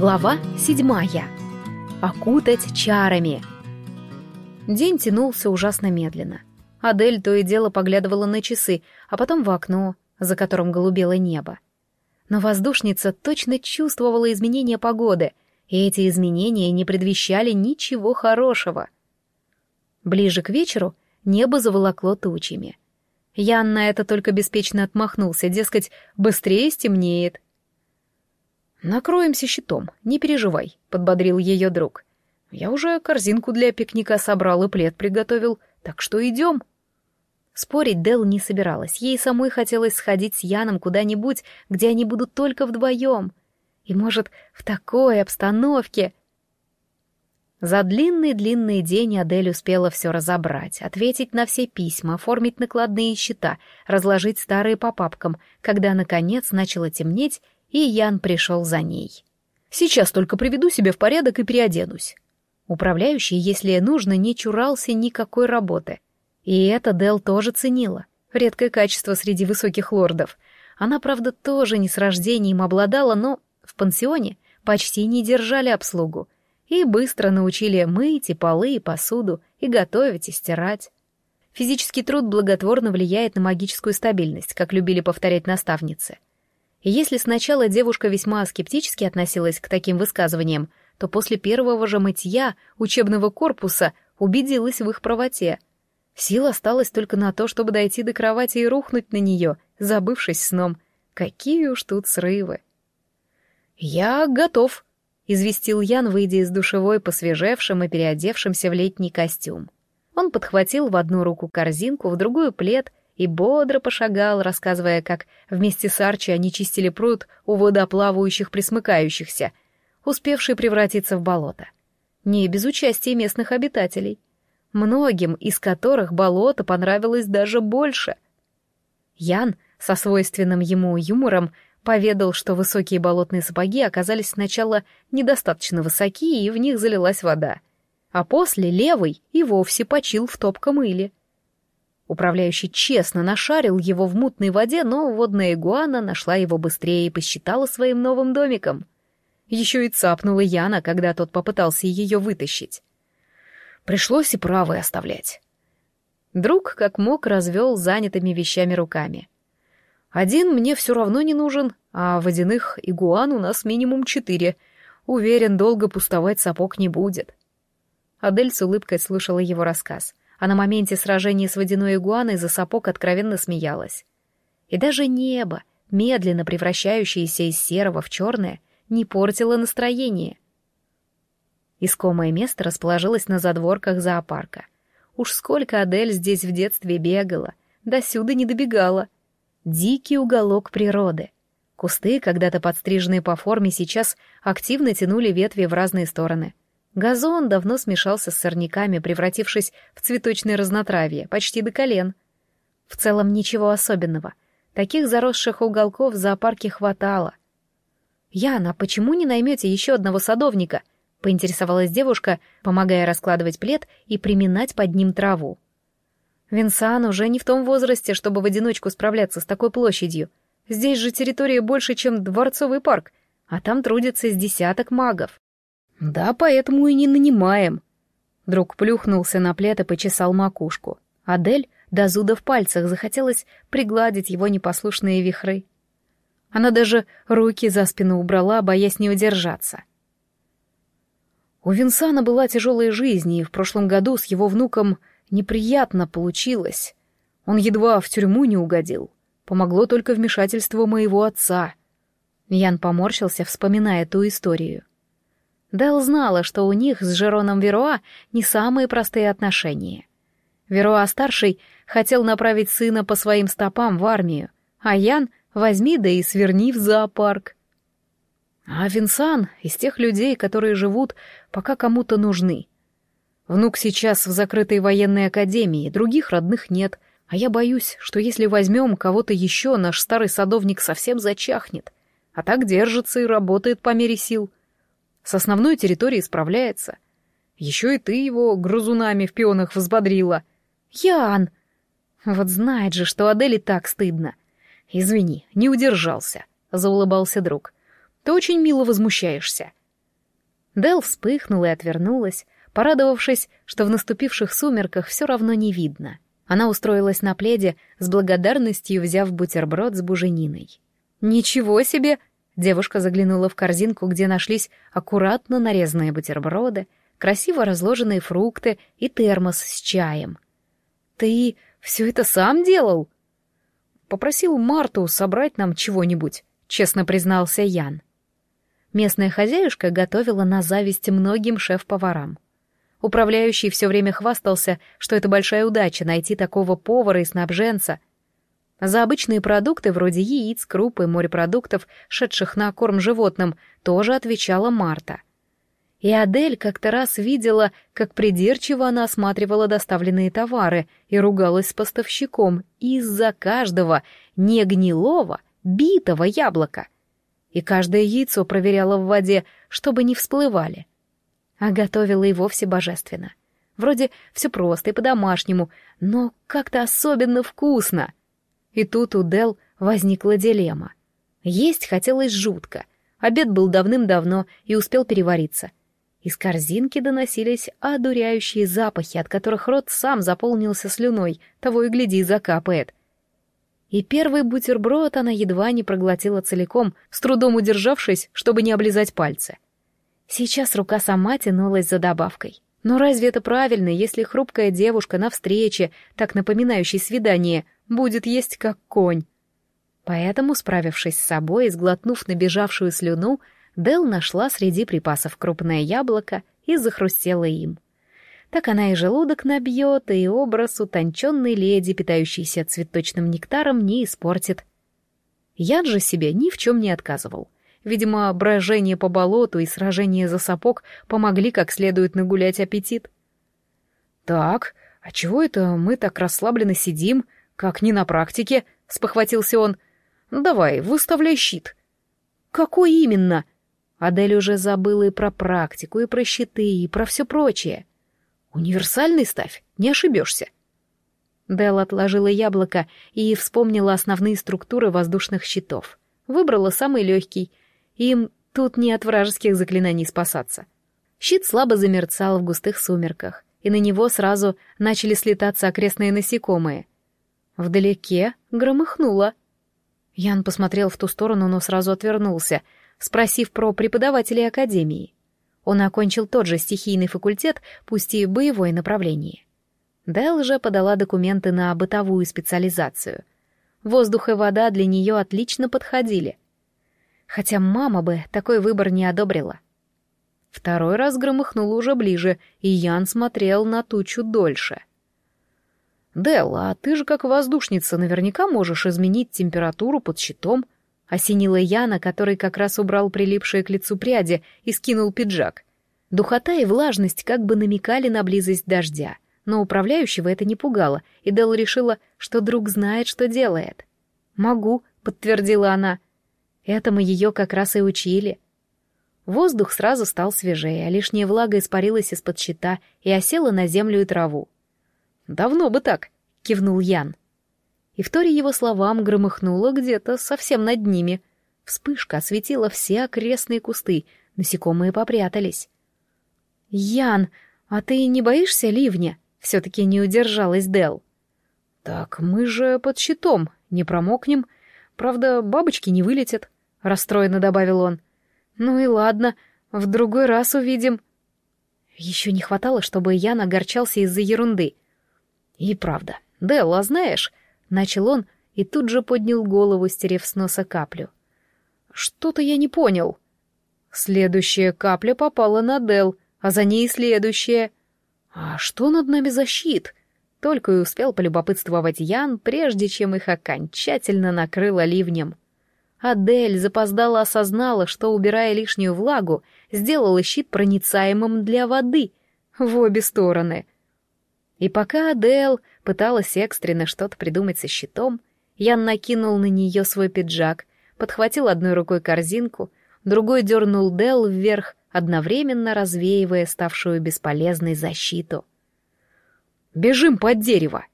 Глава седьмая. Окутать чарами. День тянулся ужасно медленно. Адель то и дело поглядывала на часы, а потом в окно, за которым голубело небо. Но воздушница точно чувствовала изменения погоды, и эти изменения не предвещали ничего хорошего. Ближе к вечеру небо заволокло тучами. Ян на это только беспечно отмахнулся, дескать, быстрее стемнеет — «Накроемся щитом, не переживай», — подбодрил ее друг. «Я уже корзинку для пикника собрал и плед приготовил, так что идем». Спорить Дел не собиралась, ей самой хотелось сходить с Яном куда-нибудь, где они будут только вдвоем. И, может, в такой обстановке... За длинный-длинный день Адель успела все разобрать, ответить на все письма, оформить накладные счета, разложить старые по папкам, когда, наконец, начало темнеть, и Ян пришел за ней. «Сейчас только приведу себя в порядок и переоденусь». Управляющий, если нужно, не чурался никакой работы. И это Дел тоже ценила. Редкое качество среди высоких лордов. Она, правда, тоже не с рождением обладала, но в пансионе почти не держали обслугу и быстро научили мыть и полы, и посуду, и готовить, и стирать. Физический труд благотворно влияет на магическую стабильность, как любили повторять наставницы — если сначала девушка весьма скептически относилась к таким высказываниям, то после первого же мытья учебного корпуса убедилась в их правоте. Сил осталось только на то, чтобы дойти до кровати и рухнуть на нее, забывшись сном. Какие уж тут срывы. «Я готов», — известил Ян, выйдя из душевой, посвежевшим и переодевшимся в летний костюм. Он подхватил в одну руку корзинку, в другую плед и бодро пошагал, рассказывая, как вместе с Арчи они чистили пруд у водоплавающих присмыкающихся, успевший превратиться в болото. Не без участия местных обитателей, многим из которых болото понравилось даже больше. Ян, со свойственным ему юмором, поведал, что высокие болотные сапоги оказались сначала недостаточно высоки, и в них залилась вода. А после левый и вовсе почил в топком иле — Управляющий честно нашарил его в мутной воде, но водная игуана нашла его быстрее и посчитала своим новым домиком. Еще и цапнула Яна, когда тот попытался ее вытащить. Пришлось и правой оставлять. Друг как мог развел занятыми вещами руками. Один мне все равно не нужен, а водяных игуан у нас минимум четыре. Уверен, долго пустовать сапог не будет. Адель с улыбкой слушала его рассказ — а на моменте сражения с водяной игуаной за сапог откровенно смеялась. И даже небо, медленно превращающееся из серого в черное, не портило настроение. Искомое место расположилось на задворках зоопарка. Уж сколько Адель здесь в детстве бегала, до сюда не добегала. Дикий уголок природы. Кусты, когда-то подстриженные по форме, сейчас активно тянули ветви в разные стороны — Газон давно смешался с сорняками, превратившись в цветочное разнотравье, почти до колен. В целом ничего особенного. Таких заросших уголков в зоопарке хватало. «Яна, почему не наймете еще одного садовника?» — поинтересовалась девушка, помогая раскладывать плед и приминать под ним траву. «Винсан уже не в том возрасте, чтобы в одиночку справляться с такой площадью. Здесь же территория больше, чем дворцовый парк, а там трудится с десяток магов». «Да, поэтому и не нанимаем». Друг плюхнулся на плед и почесал макушку. Адель до зуда в пальцах захотелось пригладить его непослушные вихры. Она даже руки за спину убрала, боясь не удержаться. У Винсана была тяжелая жизнь, и в прошлом году с его внуком неприятно получилось. Он едва в тюрьму не угодил. Помогло только вмешательство моего отца. Ян поморщился, вспоминая ту историю. Дел знала, что у них с Жероном Веруа не самые простые отношения. Веруа-старший хотел направить сына по своим стопам в армию, а Ян возьми да и сверни в зоопарк. А Винсан из тех людей, которые живут, пока кому-то нужны. Внук сейчас в закрытой военной академии, других родных нет, а я боюсь, что если возьмем кого-то еще, наш старый садовник совсем зачахнет, а так держится и работает по мере сил — с основной территорией справляется. Еще и ты его грызунами в пионах взбодрила. Ян! Вот знает же, что Адели так стыдно. Извини, не удержался, заулыбался друг. Ты очень мило возмущаешься. Дел вспыхнула и отвернулась, порадовавшись, что в наступивших сумерках все равно не видно. Она устроилась на пледе, с благодарностью взяв бутерброд с бужениной. «Ничего себе!» Девушка заглянула в корзинку, где нашлись аккуратно нарезанные бутерброды, красиво разложенные фрукты и термос с чаем. «Ты все это сам делал?» «Попросил Марту собрать нам чего-нибудь», — честно признался Ян. Местная хозяюшка готовила на зависть многим шеф-поварам. Управляющий все время хвастался, что это большая удача найти такого повара и снабженца. За обычные продукты, вроде яиц, круп и морепродуктов, шедших на корм животным, тоже отвечала Марта. И Адель как-то раз видела, как придирчиво она осматривала доставленные товары и ругалась с поставщиком из-за каждого негнилого, битого яблока — и каждое яйцо проверяла в воде, чтобы не всплывали. А готовила и вовсе божественно. Вроде все просто и по-домашнему, но как-то особенно вкусно. И тут у Дел возникла дилемма. Есть хотелось жутко. Обед был давным-давно и успел перевариться. Из корзинки доносились одуряющие запахи, от которых рот сам заполнился слюной, того и гляди, закапает — и первый бутерброд она едва не проглотила целиком, с трудом удержавшись, чтобы не облизать пальцы. Сейчас рука сама тянулась за добавкой. Но разве это правильно, если хрупкая девушка на встрече, так напоминающей свидание, будет есть как конь? Поэтому, справившись с собой и сглотнув набежавшую слюну, Дел нашла среди припасов крупное яблоко и захрустела им. — так она и желудок набьет, и образ утонченной леди, питающейся цветочным нектаром, не испортит. Яд же себе ни в чем не отказывал. Видимо, брожение по болоту и сражение за сапог помогли как следует нагулять аппетит. «Так, а чего это мы так расслабленно сидим, как не на практике?» — спохватился он. «Давай, выставляй щит». «Какой именно?» Адель уже забыла и про практику, и про щиты, и про все прочее. Универсальный ставь, не ошибешься. Дел отложила яблоко и вспомнила основные структуры воздушных щитов. Выбрала самый легкий. Им тут не от вражеских заклинаний спасаться. Щит слабо замерцал в густых сумерках, и на него сразу начали слетаться окрестные насекомые. Вдалеке громыхнуло. Ян посмотрел в ту сторону, но сразу отвернулся, спросив про преподавателей академии. Он окончил тот же стихийный факультет, пусть и боевое направление. Дэл же подала документы на бытовую специализацию. Воздух и вода для нее отлично подходили. Хотя мама бы такой выбор не одобрила. Второй раз громыхнуло уже ближе, и Ян смотрел на тучу дольше. «Дэл, а ты же как воздушница наверняка можешь изменить температуру под щитом», Осенила Яна, который как раз убрал прилипшие к лицу пряди и скинул пиджак. Духота и влажность как бы намекали на близость дождя, но управляющего это не пугало, и Дел решила, что друг знает, что делает. «Могу», — подтвердила она. «Этому ее как раз и учили». Воздух сразу стал свежее, а лишняя влага испарилась из-под щита и осела на землю и траву. «Давно бы так», — кивнул Ян и вторе его словам громыхнуло где-то совсем над ними. Вспышка осветила все окрестные кусты, насекомые попрятались. «Ян, а ты не боишься ливня?» — все-таки не удержалась Дел. «Так мы же под щитом, не промокнем. Правда, бабочки не вылетят», — расстроенно добавил он. «Ну и ладно, в другой раз увидим». Еще не хватало, чтобы Ян огорчался из-за ерунды. И правда, Дел, а знаешь, Начал он и тут же поднял голову, стерев с носа каплю. «Что-то я не понял». Следующая капля попала на Дел, а за ней следующая. «А что над нами за щит?» Только и успел полюбопытствовать Ян, прежде чем их окончательно накрыло ливнем. Адель запоздала осознала, что, убирая лишнюю влагу, сделала щит проницаемым для воды в обе стороны. И пока Адель пыталась экстренно что-то придумать со щитом, Ян накинул на нее свой пиджак, подхватил одной рукой корзинку, другой дернул Дел вверх, одновременно развеивая ставшую бесполезной защиту. «Бежим под дерево!»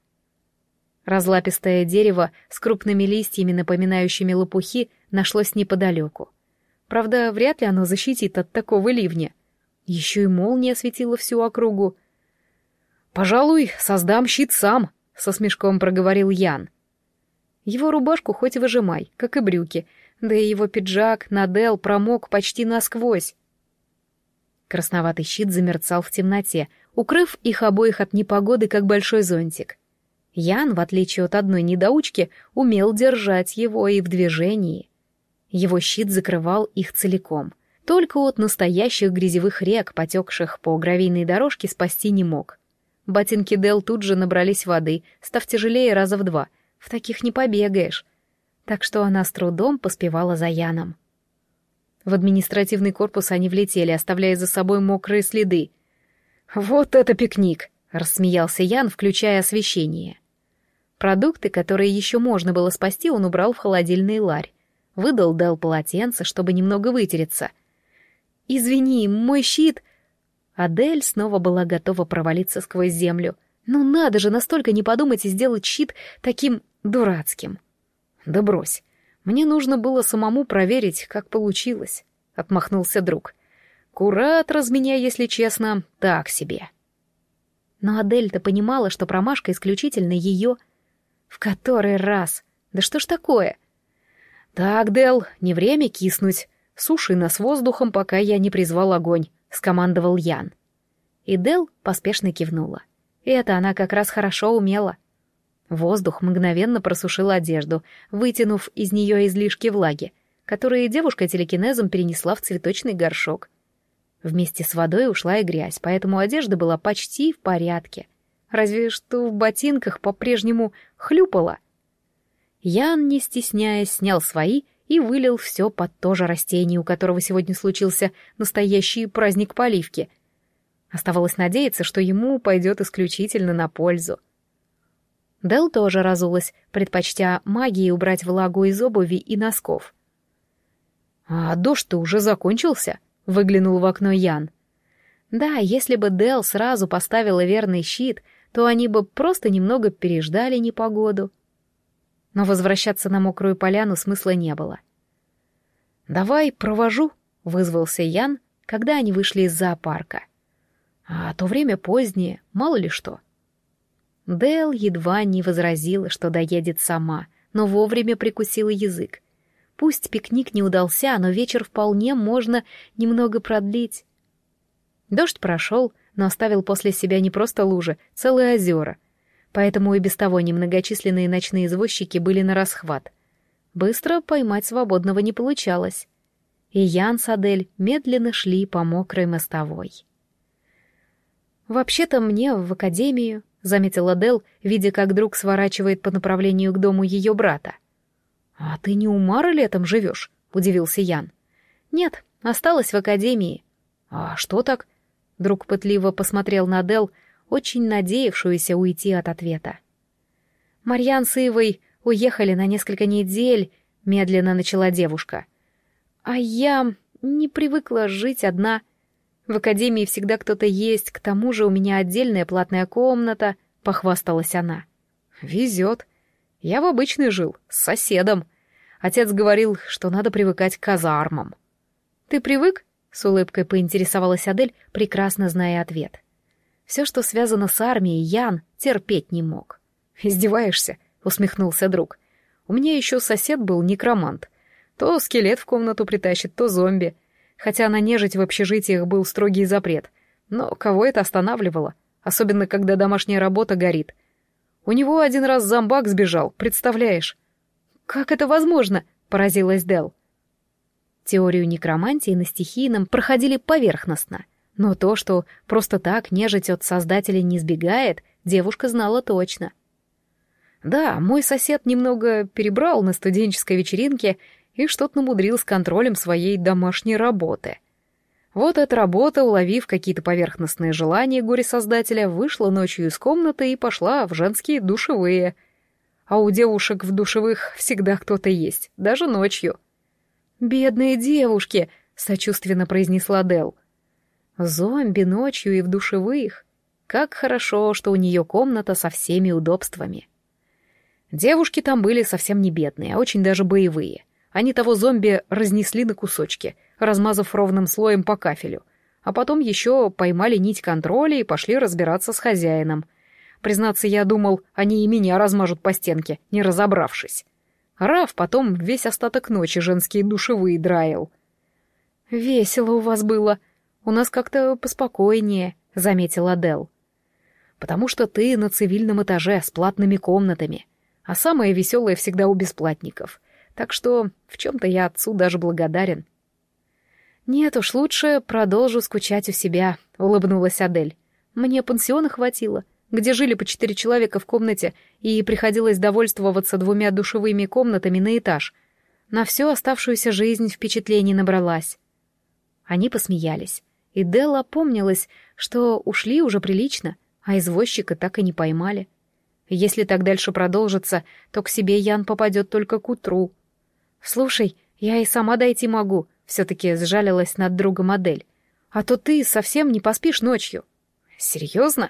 Разлапистое дерево с крупными листьями, напоминающими лопухи, нашлось неподалеку. Правда, вряд ли оно защитит от такого ливня. Еще и молния осветила всю округу. «Пожалуй, создам щит сам», — со смешком проговорил Ян. Его рубашку хоть выжимай, как и брюки, да и его пиджак, Надел, промок почти насквозь. Красноватый щит замерцал в темноте, укрыв их обоих от непогоды, как большой зонтик. Ян, в отличие от одной недоучки, умел держать его и в движении. Его щит закрывал их целиком. Только от настоящих грязевых рек, потекших по гравийной дорожке, спасти не мог. Ботинки Дел тут же набрались воды, став тяжелее раза в два. В таких не побегаешь. Так что она с трудом поспевала за Яном. В административный корпус они влетели, оставляя за собой мокрые следы. «Вот это пикник!» — рассмеялся Ян, включая освещение. Продукты, которые еще можно было спасти, он убрал в холодильный ларь. Выдал Дел полотенце, чтобы немного вытереться. «Извини, мой щит...» Адель снова была готова провалиться сквозь землю. «Ну надо же настолько не подумать и сделать щит таким дурацким!» «Да брось. Мне нужно было самому проверить, как получилось», — отмахнулся друг. «Куратор из если честно, так себе». Но Адель-то понимала, что промашка исключительно ее. В который раз? Да что ж такое? «Так, Дел, не время киснуть. Суши нас воздухом, пока я не призвал огонь», — скомандовал Ян. И Дел поспешно кивнула. И это она как раз хорошо умела. Воздух мгновенно просушил одежду, вытянув из нее излишки влаги, которые девушка телекинезом перенесла в цветочный горшок. Вместе с водой ушла и грязь, поэтому одежда была почти в порядке. Разве что в ботинках по-прежнему хлюпала — Ян, не стесняясь, снял свои и вылил все под то же растение, у которого сегодня случился настоящий праздник поливки. Оставалось надеяться, что ему пойдет исключительно на пользу. Дел тоже разулась, предпочтя магией убрать влагу из обуви и носков. «А дождь-то уже закончился?» — выглянул в окно Ян. Да, если бы Дел сразу поставила верный щит, то они бы просто немного переждали непогоду но возвращаться на мокрую поляну смысла не было. «Давай провожу», — вызвался Ян, когда они вышли из зоопарка. «А то время позднее, мало ли что». Дэл едва не возразила, что доедет сама, но вовремя прикусила язык. Пусть пикник не удался, но вечер вполне можно немного продлить. Дождь прошел, но оставил после себя не просто лужи, целые озера — поэтому и без того немногочисленные ночные извозчики были на расхват. Быстро поймать свободного не получалось. И Ян с Адель медленно шли по мокрой мостовой. «Вообще-то мне в академию», — заметила Дел, видя, как друг сворачивает по направлению к дому ее брата. «А ты не у Мары летом живешь?» — удивился Ян. «Нет, осталась в академии». «А что так?» Друг пытливо посмотрел на Дел, — очень надеявшуюся уйти от ответа. «Марьян с Ивой уехали на несколько недель», — медленно начала девушка. «А я не привыкла жить одна. В академии всегда кто-то есть, к тому же у меня отдельная платная комната», — похвасталась она. «Везет. Я в обычной жил, с соседом. Отец говорил, что надо привыкать к казармам». «Ты привык?» — с улыбкой поинтересовалась Адель, прекрасно зная ответ. Все, что связано с армией, Ян терпеть не мог. «Издеваешься?» — усмехнулся друг. «У меня еще сосед был некромант. То скелет в комнату притащит, то зомби. Хотя на нежить в общежитиях был строгий запрет. Но кого это останавливало? Особенно, когда домашняя работа горит. У него один раз зомбак сбежал, представляешь?» «Как это возможно?» — поразилась Дел. Теорию некромантии на стихийном проходили поверхностно — но то, что просто так нежить от создателя не сбегает, девушка знала точно. Да, мой сосед немного перебрал на студенческой вечеринке и что-то намудрил с контролем своей домашней работы. Вот эта работа, уловив какие-то поверхностные желания горе-создателя, вышла ночью из комнаты и пошла в женские душевые. А у девушек в душевых всегда кто-то есть, даже ночью. «Бедные девушки!» — сочувственно произнесла Делл. Зомби ночью и в душевых. Как хорошо, что у нее комната со всеми удобствами. Девушки там были совсем не бедные, а очень даже боевые. Они того зомби разнесли на кусочки, размазав ровным слоем по кафелю. А потом еще поймали нить контроля и пошли разбираться с хозяином. Признаться, я думал, они и меня размажут по стенке, не разобравшись. Раф потом весь остаток ночи женские душевые драил. «Весело у вас было. У нас как-то поспокойнее», — заметила Дел. «Потому что ты на цивильном этаже с платными комнатами, а самое веселое всегда у бесплатников. Так что в чем-то я отцу даже благодарен». «Нет уж, лучше продолжу скучать у себя», — улыбнулась Адель. «Мне пансиона хватило где жили по четыре человека в комнате, и приходилось довольствоваться двумя душевыми комнатами на этаж. На всю оставшуюся жизнь впечатлений набралась. Они посмеялись, и Делла помнилась, что ушли уже прилично, а извозчика так и не поймали. Если так дальше продолжится, то к себе Ян попадет только к утру. «Слушай, я и сама дойти могу», — все-таки сжалилась над другом модель. «А то ты совсем не поспишь ночью». «Серьезно?»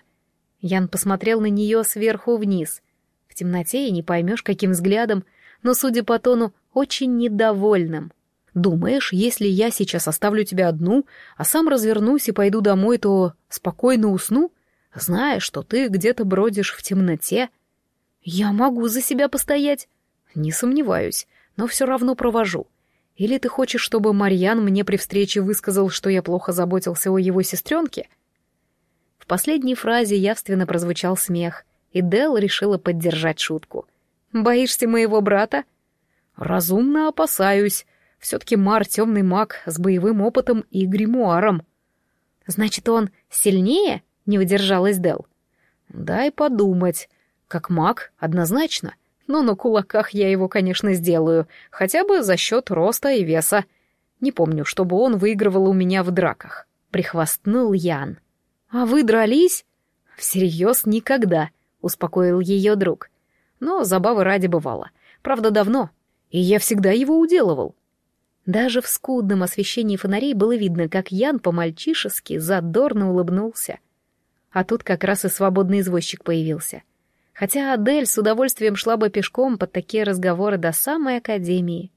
Ян посмотрел на нее сверху вниз. В темноте и не поймешь, каким взглядом, но, судя по тону, очень недовольным. «Думаешь, если я сейчас оставлю тебя одну, а сам развернусь и пойду домой, то спокойно усну, зная, что ты где-то бродишь в темноте?» «Я могу за себя постоять». «Не сомневаюсь, но все равно провожу. Или ты хочешь, чтобы Марьян мне при встрече высказал, что я плохо заботился о его сестренке?» В последней фразе явственно прозвучал смех, и Дел решила поддержать шутку. «Боишься моего брата?» «Разумно опасаюсь. Все-таки Мар — темный маг с боевым опытом и гримуаром». «Значит, он сильнее?» — не удержалась Дел. «Дай подумать. Как маг, однозначно. Но на кулаках я его, конечно, сделаю, хотя бы за счет роста и веса. Не помню, чтобы он выигрывал у меня в драках», — прихвастнул Ян. «А вы дрались?» «Всерьез никогда», — успокоил ее друг. «Но забавы ради бывало. Правда, давно. И я всегда его уделывал». Даже в скудном освещении фонарей было видно, как Ян по-мальчишески задорно улыбнулся. А тут как раз и свободный извозчик появился. Хотя Адель с удовольствием шла бы пешком под такие разговоры до самой академии.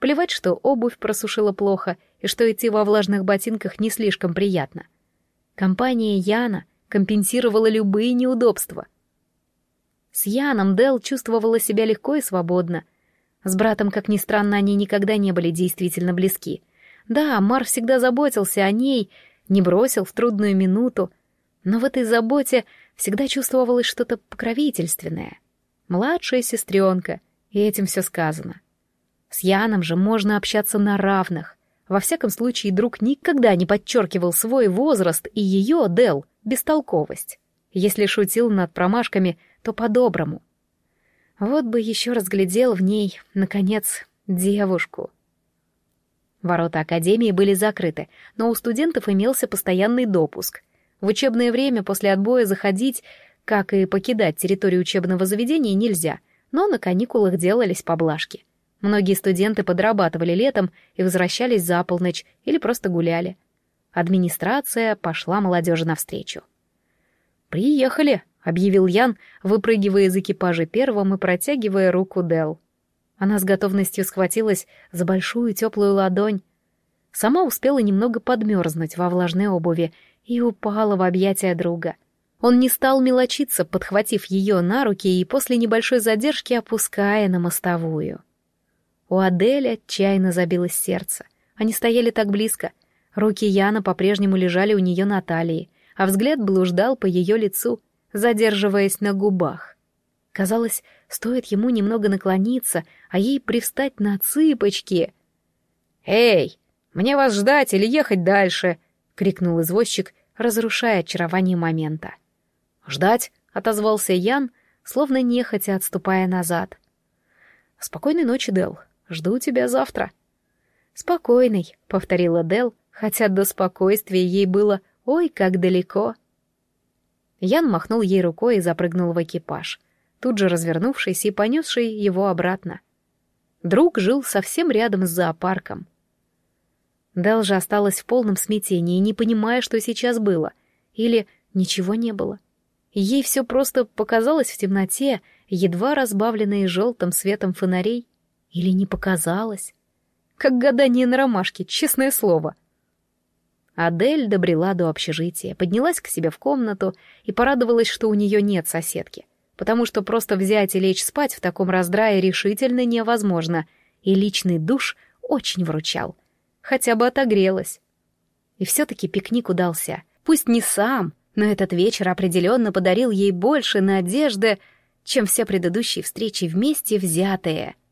Плевать, что обувь просушила плохо и что идти во влажных ботинках не слишком приятно — Компания Яна компенсировала любые неудобства. С Яном Дел чувствовала себя легко и свободно. С братом, как ни странно, они никогда не были действительно близки. Да, Мар всегда заботился о ней, не бросил в трудную минуту, но в этой заботе всегда чувствовалось что-то покровительственное. Младшая сестренка, и этим все сказано. С Яном же можно общаться на равных. Во всяком случае, друг никогда не подчеркивал свой возраст и ее, Дел, бестолковость. Если шутил над промашками, то по-доброму. Вот бы еще разглядел в ней, наконец, девушку. Ворота Академии были закрыты, но у студентов имелся постоянный допуск. В учебное время после отбоя заходить, как и покидать территорию учебного заведения, нельзя, но на каникулах делались поблажки. Многие студенты подрабатывали летом и возвращались за полночь или просто гуляли. Администрация пошла молодежи навстречу. «Приехали», — объявил Ян, выпрыгивая из экипажа первым и протягивая руку Дел. Она с готовностью схватилась за большую теплую ладонь. Сама успела немного подмерзнуть во влажной обуви и упала в объятия друга. Он не стал мелочиться, подхватив ее на руки и после небольшой задержки опуская на мостовую. У Адели отчаянно забилось сердце. Они стояли так близко. Руки Яна по-прежнему лежали у нее на талии, а взгляд блуждал по ее лицу, задерживаясь на губах. Казалось, стоит ему немного наклониться, а ей привстать на цыпочки. «Эй, мне вас ждать или ехать дальше?» — крикнул извозчик, разрушая очарование момента. «Ждать?» — отозвался Ян, словно нехотя отступая назад. «Спокойной ночи, Дел. Жду тебя завтра». «Спокойный», — повторила Дел, хотя до спокойствия ей было «Ой, как далеко». Ян махнул ей рукой и запрыгнул в экипаж, тут же развернувшись и понесший его обратно. Друг жил совсем рядом с зоопарком. Дел же осталась в полном смятении, не понимая, что сейчас было. Или ничего не было. Ей все просто показалось в темноте, едва разбавленной желтым светом фонарей. Или не показалось? Как гадание на ромашке, честное слово. Адель добрела до общежития, поднялась к себе в комнату и порадовалась, что у нее нет соседки, потому что просто взять и лечь спать в таком раздрае решительно невозможно, и личный душ очень вручал. Хотя бы отогрелась. И все-таки пикник удался. Пусть не сам, но этот вечер определенно подарил ей больше надежды, чем все предыдущие встречи вместе взятые —